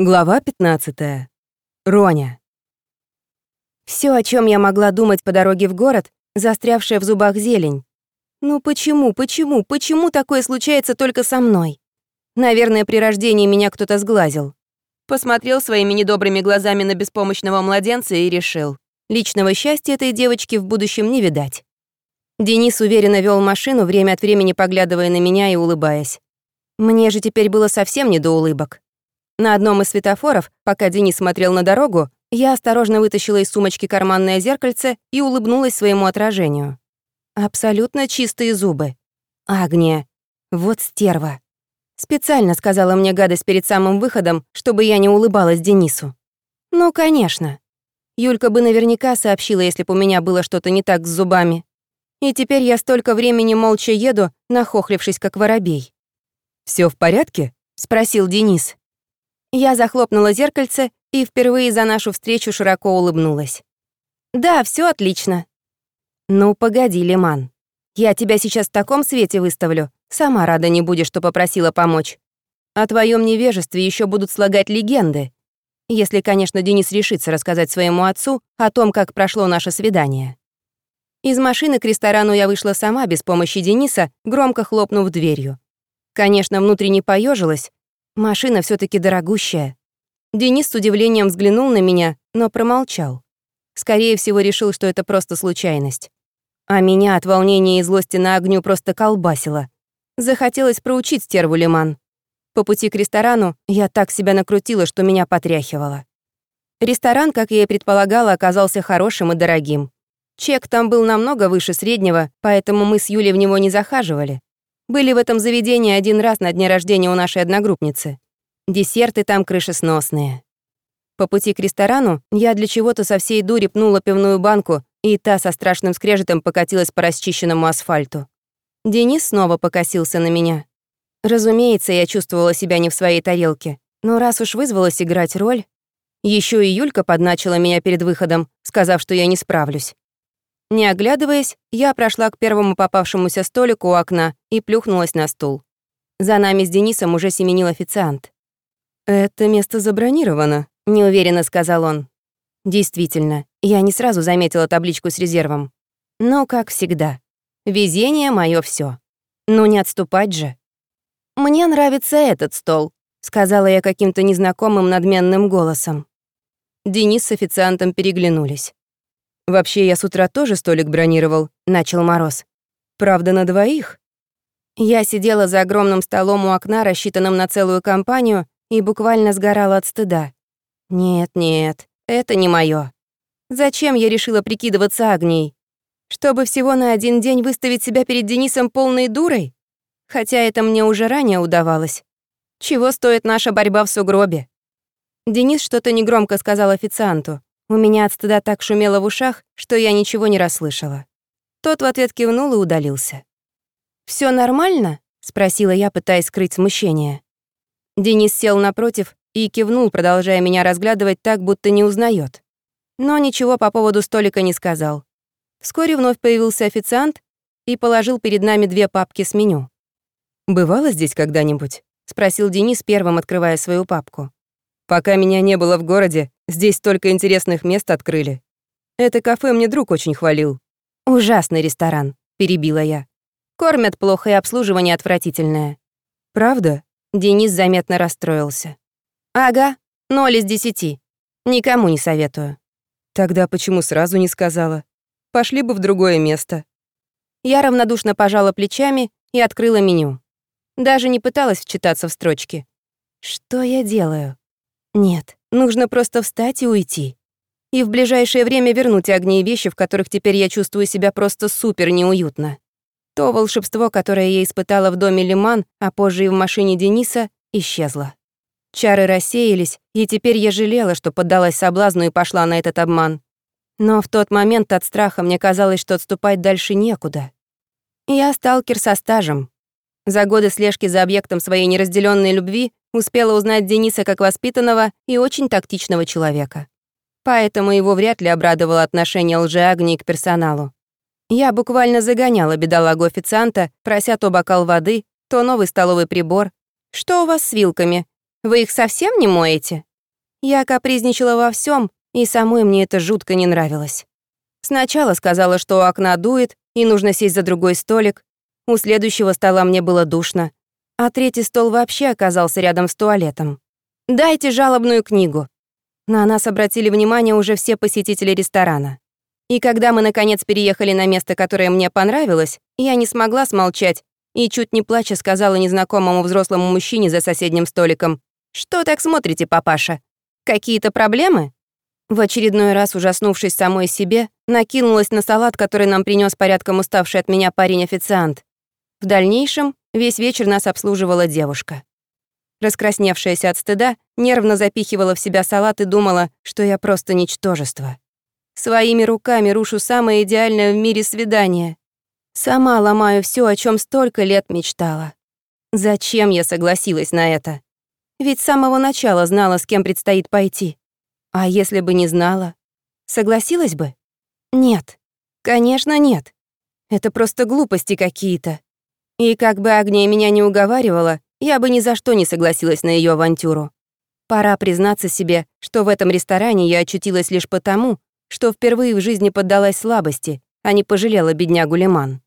Глава 15. Роня. Все, о чем я могла думать по дороге в город, застрявшая в зубах зелень. Ну почему, почему, почему такое случается только со мной? Наверное, при рождении меня кто-то сглазил. Посмотрел своими недобрыми глазами на беспомощного младенца и решил, личного счастья этой девочки в будущем не видать. Денис уверенно вел машину, время от времени поглядывая на меня и улыбаясь. Мне же теперь было совсем не до улыбок. На одном из светофоров, пока Денис смотрел на дорогу, я осторожно вытащила из сумочки карманное зеркальце и улыбнулась своему отражению. Абсолютно чистые зубы. Агния. Вот стерва. Специально сказала мне гадость перед самым выходом, чтобы я не улыбалась Денису. Ну, конечно. Юлька бы наверняка сообщила, если бы у меня было что-то не так с зубами. И теперь я столько времени молча еду, нахохлившись как воробей. Все в порядке?» — спросил Денис. Я захлопнула зеркальце и впервые за нашу встречу широко улыбнулась. «Да, все отлично». «Ну, погоди, Лиман. Я тебя сейчас в таком свете выставлю. Сама рада не будешь, что попросила помочь. О твоем невежестве еще будут слагать легенды. Если, конечно, Денис решится рассказать своему отцу о том, как прошло наше свидание». Из машины к ресторану я вышла сама, без помощи Дениса, громко хлопнув дверью. Конечно, внутренне поежилась. Машина все таки дорогущая. Денис с удивлением взглянул на меня, но промолчал. Скорее всего, решил, что это просто случайность. А меня от волнения и злости на огню просто колбасило. Захотелось проучить стерву Лиман. По пути к ресторану я так себя накрутила, что меня потряхивало. Ресторан, как я и предполагала, оказался хорошим и дорогим. Чек там был намного выше среднего, поэтому мы с Юлей в него не захаживали. Были в этом заведении один раз на дне рождения у нашей одногруппницы. Десерты там крышесносные. По пути к ресторану я для чего-то со всей дури пнула пивную банку, и та со страшным скрежетом покатилась по расчищенному асфальту. Денис снова покосился на меня. Разумеется, я чувствовала себя не в своей тарелке, но раз уж вызвалась играть роль... Еще и Юлька подначила меня перед выходом, сказав, что я не справлюсь. Не оглядываясь, я прошла к первому попавшемуся столику у окна и плюхнулась на стул. За нами с Денисом уже семенил официант. «Это место забронировано», — неуверенно сказал он. Действительно, я не сразу заметила табличку с резервом. Но, как всегда, везение — моё всё. Ну не отступать же. «Мне нравится этот стол», — сказала я каким-то незнакомым надменным голосом. Денис с официантом переглянулись. «Вообще, я с утра тоже столик бронировал», — начал Мороз. «Правда, на двоих?» Я сидела за огромным столом у окна, рассчитанным на целую компанию, и буквально сгорала от стыда. Нет, нет, это не моё. Зачем я решила прикидываться огней? Чтобы всего на один день выставить себя перед Денисом полной дурой? Хотя это мне уже ранее удавалось. Чего стоит наша борьба в сугробе? Денис что-то негромко сказал официанту. У меня от стыда так шумело в ушах, что я ничего не расслышала. Тот в ответ кивнул и удалился. Все нормально?» — спросила я, пытаясь скрыть смущение. Денис сел напротив и кивнул, продолжая меня разглядывать так, будто не узнает. Но ничего по поводу столика не сказал. Вскоре вновь появился официант и положил перед нами две папки с меню. «Бывало здесь когда-нибудь?» — спросил Денис, первым открывая свою папку. «Пока меня не было в городе, Здесь столько интересных мест открыли. Это кафе мне друг очень хвалил. Ужасный ресторан, перебила я. Кормят плохо и обслуживание отвратительное. Правда? Денис заметно расстроился. Ага, ноль из десяти. Никому не советую. Тогда почему сразу не сказала? Пошли бы в другое место. Я равнодушно пожала плечами и открыла меню. Даже не пыталась вчитаться в строчки. Что я делаю? Нет, Нужно просто встать и уйти. И в ближайшее время вернуть огни и вещи, в которых теперь я чувствую себя просто супер неуютно. То волшебство, которое я испытала в доме Лиман, а позже и в машине Дениса, исчезло. Чары рассеялись, и теперь я жалела, что поддалась соблазну и пошла на этот обман. Но в тот момент от страха мне казалось, что отступать дальше некуда. Я сталкер со стажем. За годы слежки за объектом своей неразделенной любви Успела узнать Дениса как воспитанного и очень тактичного человека. Поэтому его вряд ли обрадовало отношение лжеагнии к персоналу. Я буквально загоняла бедолагу официанта, прося то бокал воды, то новый столовый прибор. «Что у вас с вилками? Вы их совсем не моете?» Я капризничала во всем, и самой мне это жутко не нравилось. Сначала сказала, что у окна дует, и нужно сесть за другой столик. У следующего стола мне было душно, а третий стол вообще оказался рядом с туалетом. «Дайте жалобную книгу». На нас обратили внимание уже все посетители ресторана. И когда мы, наконец, переехали на место, которое мне понравилось, я не смогла смолчать и, чуть не плача, сказала незнакомому взрослому мужчине за соседним столиком, «Что так смотрите, папаша? Какие-то проблемы?» В очередной раз, ужаснувшись самой себе, накинулась на салат, который нам принес порядком уставший от меня парень-официант. В дальнейшем весь вечер нас обслуживала девушка. Раскрасневшаяся от стыда, нервно запихивала в себя салат и думала, что я просто ничтожество. Своими руками рушу самое идеальное в мире свидание. Сама ломаю все, о чем столько лет мечтала. Зачем я согласилась на это? Ведь с самого начала знала, с кем предстоит пойти. А если бы не знала, согласилась бы? Нет. Конечно, нет. Это просто глупости какие-то. И как бы Агния меня не уговаривала, я бы ни за что не согласилась на ее авантюру. Пора признаться себе, что в этом ресторане я очутилась лишь потому, что впервые в жизни поддалась слабости, а не пожалела беднягу Лиман.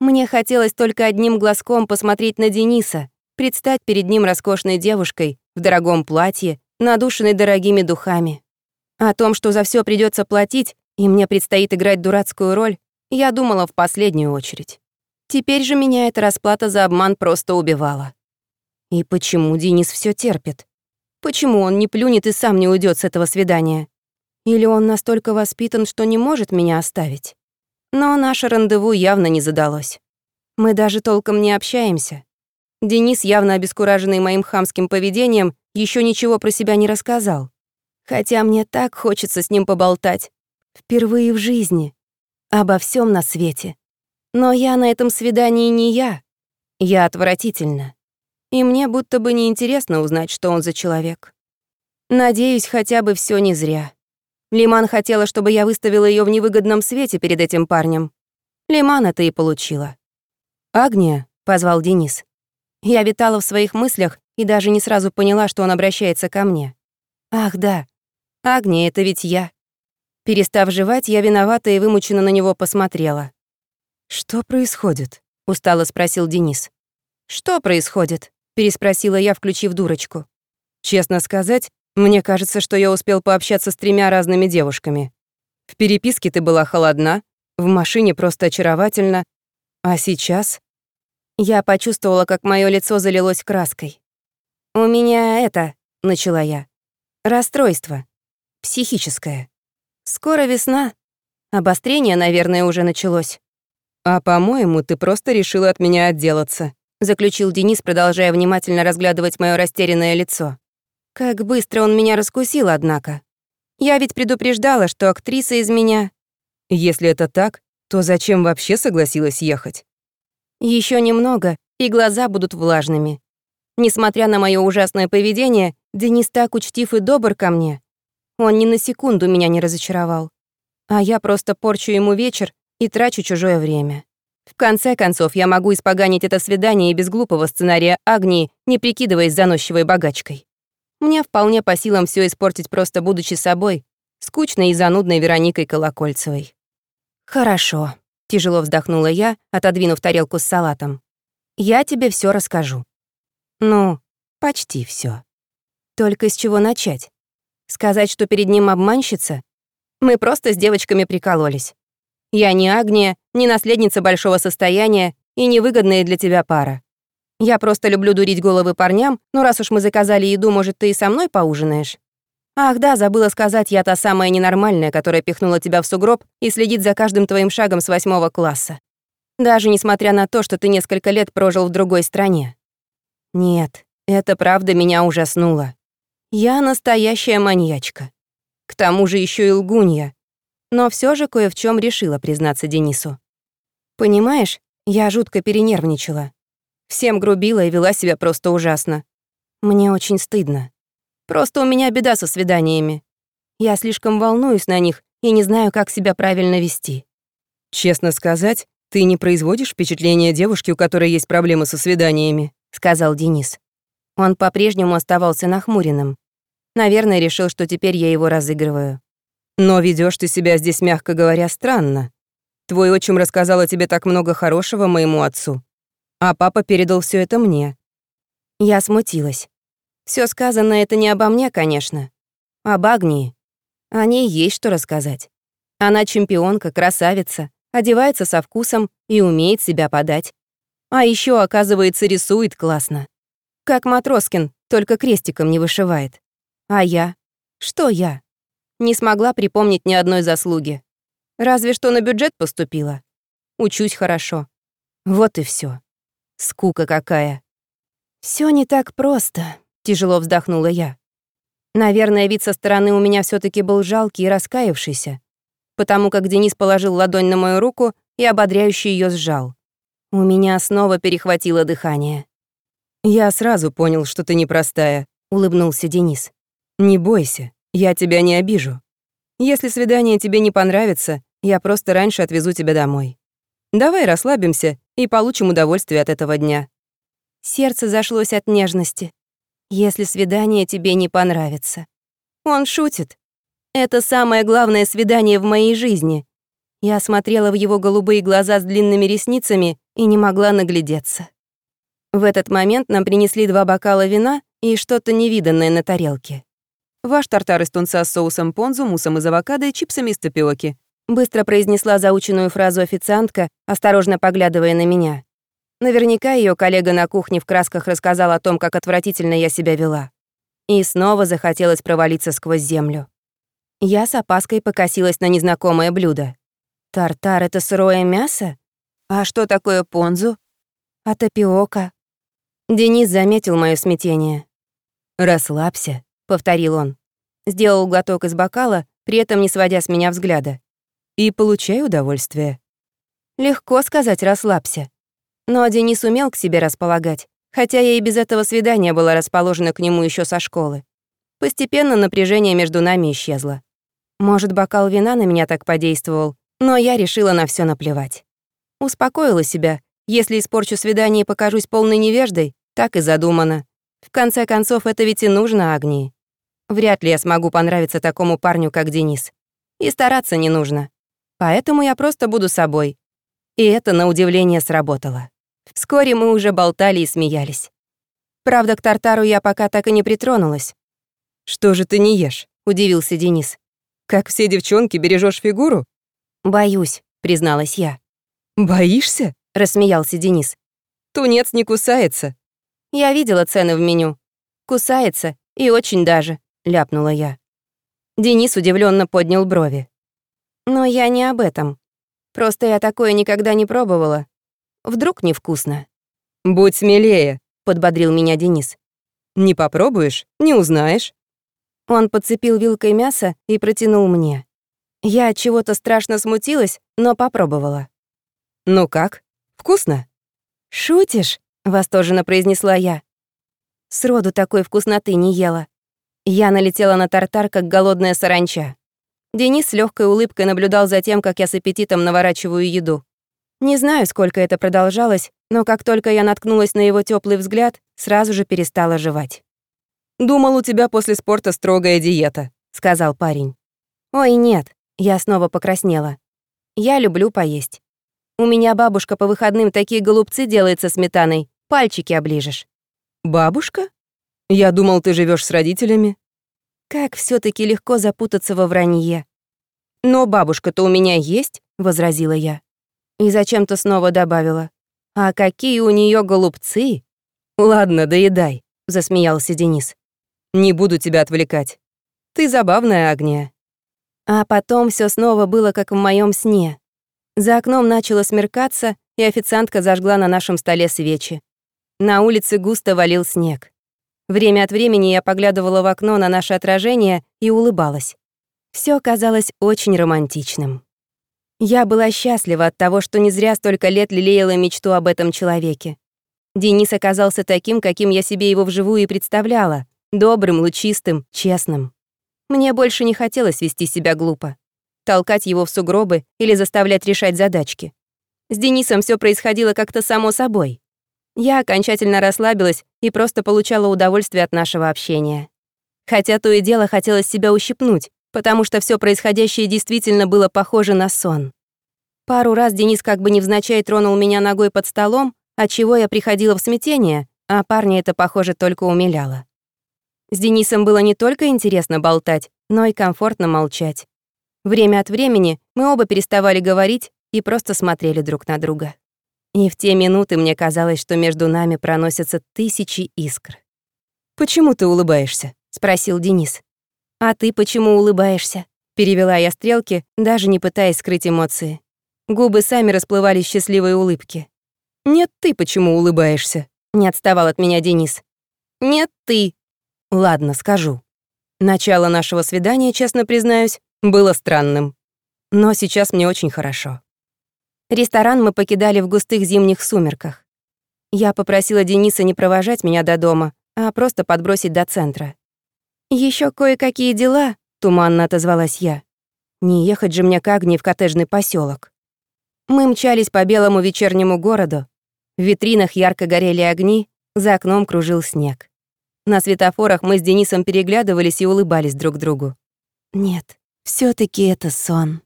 Мне хотелось только одним глазком посмотреть на Дениса, предстать перед ним роскошной девушкой в дорогом платье, надушенной дорогими духами. О том, что за все придется платить, и мне предстоит играть дурацкую роль, я думала в последнюю очередь. Теперь же меня эта расплата за обман просто убивала. И почему Денис все терпит? Почему он не плюнет и сам не уйдет с этого свидания? Или он настолько воспитан, что не может меня оставить? Но наше рандеву явно не задалось. Мы даже толком не общаемся. Денис, явно обескураженный моим хамским поведением, еще ничего про себя не рассказал. Хотя мне так хочется с ним поболтать. Впервые в жизни. Обо всем на свете. Но я на этом свидании не я. Я отвратительна. И мне будто бы неинтересно узнать, что он за человек. Надеюсь, хотя бы все не зря. Лиман хотела, чтобы я выставила ее в невыгодном свете перед этим парнем. Лиман это и получила. «Агния», — позвал Денис. Я витала в своих мыслях и даже не сразу поняла, что он обращается ко мне. «Ах, да. Агния, это ведь я». Перестав жевать, я виновата и вымученно на него посмотрела. «Что происходит?» — устало спросил Денис. «Что происходит?» — переспросила я, включив дурочку. «Честно сказать, мне кажется, что я успел пообщаться с тремя разными девушками. В переписке ты была холодна, в машине просто очаровательно, а сейчас...» Я почувствовала, как мое лицо залилось краской. «У меня это...» — начала я. «Расстройство. Психическое. Скоро весна. Обострение, наверное, уже началось». «А, по-моему, ты просто решила от меня отделаться», — заключил Денис, продолжая внимательно разглядывать мое растерянное лицо. Как быстро он меня раскусил, однако. Я ведь предупреждала, что актриса из меня... Если это так, то зачем вообще согласилась ехать? Еще немного, и глаза будут влажными. Несмотря на мое ужасное поведение, Денис так учтив и добр ко мне. Он ни на секунду меня не разочаровал. А я просто порчу ему вечер и трачу чужое время. В конце концов, я могу испоганить это свидание и без глупого сценария Агнии, не прикидываясь заносчивой богачкой. Мне вполне по силам все испортить просто будучи собой, скучной и занудной Вероникой Колокольцевой. «Хорошо», — тяжело вздохнула я, отодвинув тарелку с салатом. «Я тебе все расскажу». «Ну, почти все. Только с чего начать? Сказать, что перед ним обманщица? Мы просто с девочками прикололись. Я не Агния, не наследница большого состояния и невыгодная для тебя пара. Я просто люблю дурить головы парням, но раз уж мы заказали еду, может, ты и со мной поужинаешь? Ах да, забыла сказать, я та самая ненормальная, которая пихнула тебя в сугроб и следит за каждым твоим шагом с восьмого класса. Даже несмотря на то, что ты несколько лет прожил в другой стране. Нет, это правда меня ужаснуло. Я настоящая маньячка. К тому же еще и лгунья. Но все же кое в чем решила признаться Денису. Понимаешь, я жутко перенервничала. Всем грубила и вела себя просто ужасно. Мне очень стыдно. Просто у меня беда со свиданиями. Я слишком волнуюсь на них и не знаю, как себя правильно вести. Честно сказать, ты не производишь впечатления девушки, у которой есть проблемы со свиданиями, сказал Денис. Он по-прежнему оставался нахмуренным. Наверное, решил, что теперь я его разыгрываю. Но ведешь ты себя здесь, мягко говоря, странно. Твой отчим рассказал о тебе так много хорошего моему отцу. А папа передал все это мне. Я смутилась. Все сказанное это не обо мне, конечно. Об Агнии. О ней есть что рассказать. Она чемпионка, красавица, одевается со вкусом и умеет себя подать. А еще, оказывается, рисует классно. Как Матроскин, только крестиком не вышивает. А я? Что я? Не смогла припомнить ни одной заслуги. Разве что на бюджет поступила. Учусь хорошо. Вот и все. Скука какая. Все не так просто, тяжело вздохнула я. Наверное, вид со стороны у меня все таки был жалкий и раскаявшийся, потому как Денис положил ладонь на мою руку и ободряюще ее сжал. У меня снова перехватило дыхание. «Я сразу понял, что ты непростая», — улыбнулся Денис. «Не бойся, я тебя не обижу. Если свидание тебе не понравится, я просто раньше отвезу тебя домой. Давай расслабимся и получим удовольствие от этого дня». Сердце зашлось от нежности. «Если свидание тебе не понравится». Он шутит. Это самое главное свидание в моей жизни. Я смотрела в его голубые глаза с длинными ресницами и не могла наглядеться. В этот момент нам принесли два бокала вина и что-то невиданное на тарелке. Ваш тартар из тунца с соусом понзу, муссом из авокадо и чипсами из тапиоки. Быстро произнесла заученную фразу официантка, осторожно поглядывая на меня. Наверняка ее коллега на кухне в красках рассказал о том, как отвратительно я себя вела. И снова захотелось провалиться сквозь землю. Я с опаской покосилась на незнакомое блюдо. Тартар — это сырое мясо? А что такое понзу? А тапиока? Денис заметил мое смятение. «Расслабься», повторил он. Сделал глоток из бокала, при этом не сводя с меня взгляда. И получай удовольствие. Легко сказать «расслабься». Но Денис умел к себе располагать, хотя я и без этого свидания была расположена к нему еще со школы. Постепенно напряжение между нами исчезло. Может, бокал вина на меня так подействовал, но я решила на все наплевать. Успокоила себя. Если испорчу свидание и покажусь полной невеждой, так и задумано. В конце концов, это ведь и нужно Агнии. Вряд ли я смогу понравиться такому парню, как Денис. И стараться не нужно. Поэтому я просто буду собой. И это, на удивление, сработало. Вскоре мы уже болтали и смеялись. Правда, к тартару я пока так и не притронулась. «Что же ты не ешь?» — удивился Денис. «Как все девчонки, бережешь фигуру?» «Боюсь», — призналась я. «Боишься?» — рассмеялся Денис. «Тунец не кусается». Я видела цены в меню. Кусается, и очень даже ляпнула я. Денис удивленно поднял брови. Но я не об этом. Просто я такое никогда не пробовала. Вдруг невкусно. Будь смелее, подбодрил меня Денис. Не попробуешь, не узнаешь. Он подцепил вилкой мясо и протянул мне. Я от чего-то страшно смутилась, но попробовала. Ну как? Вкусно? Шутишь? восторженно произнесла я. Сроду такой вкусноты не ела. Я налетела на тартар, как голодная саранча. Денис с легкой улыбкой наблюдал за тем, как я с аппетитом наворачиваю еду. Не знаю, сколько это продолжалось, но как только я наткнулась на его теплый взгляд, сразу же перестала жевать. «Думал, у тебя после спорта строгая диета», — сказал парень. «Ой, нет», — я снова покраснела. «Я люблю поесть. У меня бабушка по выходным такие голубцы делает со сметаной, пальчики оближешь». «Бабушка?» Я думал, ты живешь с родителями. Как все таки легко запутаться во вранье. Но бабушка-то у меня есть, возразила я. И зачем-то снова добавила. А какие у нее голубцы? Ладно, доедай, засмеялся Денис. Не буду тебя отвлекать. Ты забавная, Агния. А потом все снова было как в моем сне. За окном начало смеркаться, и официантка зажгла на нашем столе свечи. На улице густо валил снег. Время от времени я поглядывала в окно на наше отражение и улыбалась. Все казалось очень романтичным. Я была счастлива от того, что не зря столько лет лелеяла мечту об этом человеке. Денис оказался таким, каким я себе его вживую и представляла. Добрым, лучистым, честным. Мне больше не хотелось вести себя глупо. Толкать его в сугробы или заставлять решать задачки. С Денисом все происходило как-то само собой. Я окончательно расслабилась и просто получала удовольствие от нашего общения. Хотя то и дело хотелось себя ущипнуть, потому что все происходящее действительно было похоже на сон. Пару раз Денис как бы невзначай тронул меня ногой под столом, от чего я приходила в смятение, а парня это, похоже, только умиляло. С Денисом было не только интересно болтать, но и комфортно молчать. Время от времени мы оба переставали говорить и просто смотрели друг на друга. И в те минуты мне казалось, что между нами проносятся тысячи искр. «Почему ты улыбаешься?» — спросил Денис. «А ты почему улыбаешься?» — перевела я стрелки, даже не пытаясь скрыть эмоции. Губы сами расплывались в счастливой улыбке. «Нет, ты почему улыбаешься?» — не отставал от меня Денис. «Нет, ты». «Ладно, скажу. Начало нашего свидания, честно признаюсь, было странным. Но сейчас мне очень хорошо». Ресторан мы покидали в густых зимних сумерках. Я попросила Дениса не провожать меня до дома, а просто подбросить до центра. Еще кое-какие дела», — туманно отозвалась я. «Не ехать же мне к Агне в коттеджный поселок. Мы мчались по белому вечернему городу. В витринах ярко горели огни, за окном кружил снег. На светофорах мы с Денисом переглядывались и улыбались друг другу. Нет, все таки это сон.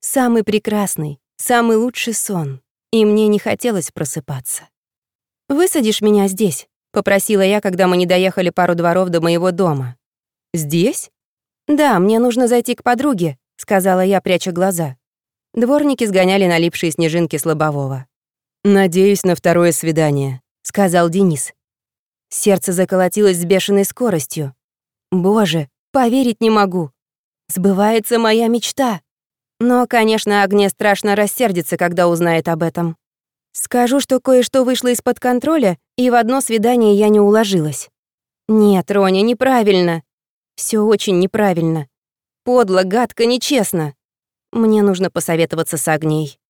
Самый прекрасный, самый лучший сон. И мне не хотелось просыпаться. «Высадишь меня здесь?» — попросила я, когда мы не доехали пару дворов до моего дома. «Здесь?» «Да, мне нужно зайти к подруге», — сказала я, пряча глаза. Дворники сгоняли налипшие снежинки с лобового. «Надеюсь на второе свидание», — сказал Денис. Сердце заколотилось с бешеной скоростью. «Боже, поверить не могу. Сбывается моя мечта». Но, конечно, Агния страшно рассердится, когда узнает об этом. Скажу, что кое-что вышло из-под контроля, и в одно свидание я не уложилась. Нет, Роня, неправильно. Все очень неправильно. Подло, гадко, нечестно. Мне нужно посоветоваться с Агнией.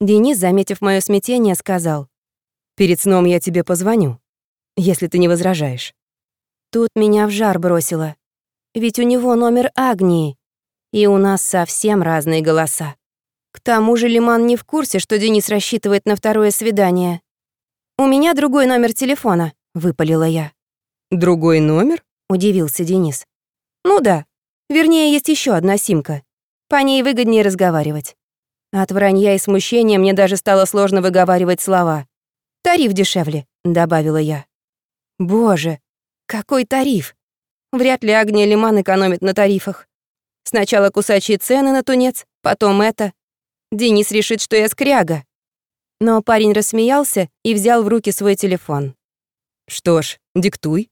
Денис, заметив мое смятение, сказал. «Перед сном я тебе позвоню, если ты не возражаешь». Тут меня в жар бросило. Ведь у него номер Агнии. И у нас совсем разные голоса. К тому же Лиман не в курсе, что Денис рассчитывает на второе свидание. «У меня другой номер телефона», — выпалила я. «Другой номер?» — удивился Денис. «Ну да. Вернее, есть еще одна симка. По ней выгоднее разговаривать. От вранья и смущения мне даже стало сложно выговаривать слова. «Тариф дешевле», — добавила я. Боже, какой тариф! Вряд ли Агния Лиман экономит на тарифах. Сначала кусачие цены на тунец, потом это. Денис решит, что я скряга. Но парень рассмеялся и взял в руки свой телефон. «Что ж, диктуй.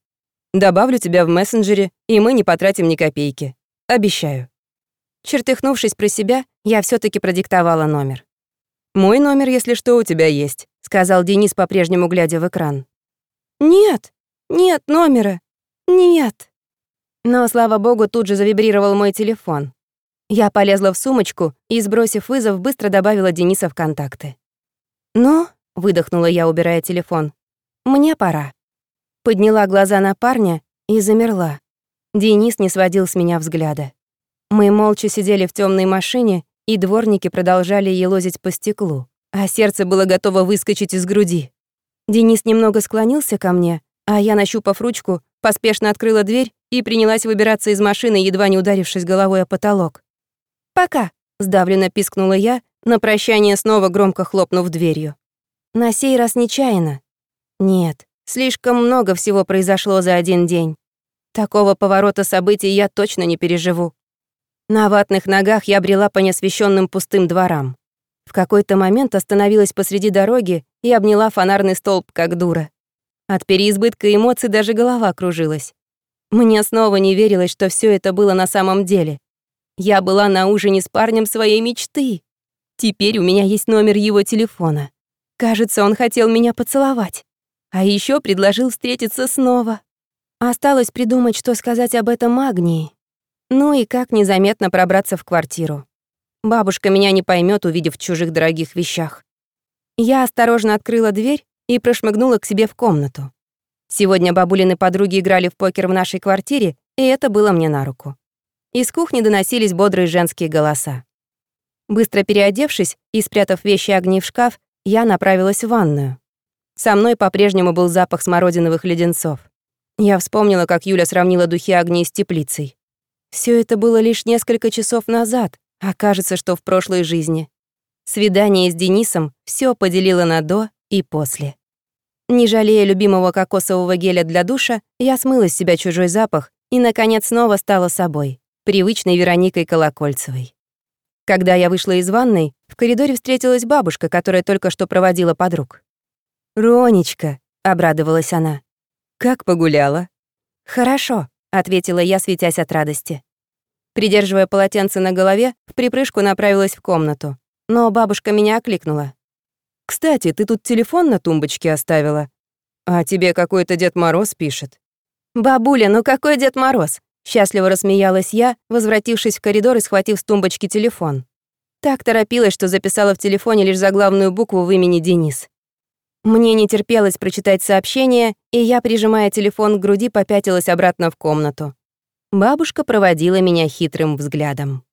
Добавлю тебя в мессенджере, и мы не потратим ни копейки. Обещаю». Чертыхнувшись про себя, я все таки продиктовала номер. «Мой номер, если что, у тебя есть», — сказал Денис, по-прежнему глядя в экран. «Нет, нет номера, нет». Но, слава богу, тут же завибрировал мой телефон. Я полезла в сумочку и, сбросив вызов, быстро добавила Дениса в контакты. «Ну», — выдохнула я, убирая телефон, — «мне пора». Подняла глаза на парня и замерла. Денис не сводил с меня взгляда. Мы молча сидели в темной машине, и дворники продолжали елозить по стеклу, а сердце было готово выскочить из груди. Денис немного склонился ко мне, а я, нащупав ручку, поспешно открыла дверь и принялась выбираться из машины, едва не ударившись головой о потолок. «Пока», — сдавленно пискнула я, на прощание снова громко хлопнув дверью. На сей раз нечаянно. Нет, слишком много всего произошло за один день. Такого поворота событий я точно не переживу. На ватных ногах я брела по неосвещенным пустым дворам. В какой-то момент остановилась посреди дороги и обняла фонарный столб, как дура. От переизбытка эмоций даже голова кружилась. Мне снова не верилось, что все это было на самом деле. Я была на ужине с парнем своей мечты. Теперь у меня есть номер его телефона. Кажется, он хотел меня поцеловать. А еще предложил встретиться снова. Осталось придумать, что сказать об этом Агнии. Ну и как незаметно пробраться в квартиру. Бабушка меня не поймет, увидев в чужих дорогих вещах. Я осторожно открыла дверь и прошмыгнула к себе в комнату. Сегодня бабулины подруги играли в покер в нашей квартире, и это было мне на руку. Из кухни доносились бодрые женские голоса. Быстро переодевшись и спрятав вещи огни в шкаф, я направилась в ванную. Со мной по-прежнему был запах смородиновых леденцов. Я вспомнила, как Юля сравнила духи огней с теплицей. Все это было лишь несколько часов назад, а кажется, что в прошлой жизни. Свидание с Денисом все поделило на «до» и «после». Не жалея любимого кокосового геля для душа, я смыла с себя чужой запах и, наконец, снова стала собой, привычной Вероникой Колокольцевой. Когда я вышла из ванной, в коридоре встретилась бабушка, которая только что проводила подруг. «Ронечка», — обрадовалась она, — «как погуляла?» «Хорошо», — ответила я, светясь от радости. Придерживая полотенце на голове, в припрыжку направилась в комнату. Но бабушка меня окликнула. «Кстати, ты тут телефон на тумбочке оставила. А тебе какой-то Дед Мороз пишет». «Бабуля, ну какой Дед Мороз?» Счастливо рассмеялась я, возвратившись в коридор и схватив с тумбочки телефон. Так торопилась, что записала в телефоне лишь заглавную букву в имени Денис. Мне не терпелось прочитать сообщение, и я, прижимая телефон к груди, попятилась обратно в комнату. Бабушка проводила меня хитрым взглядом.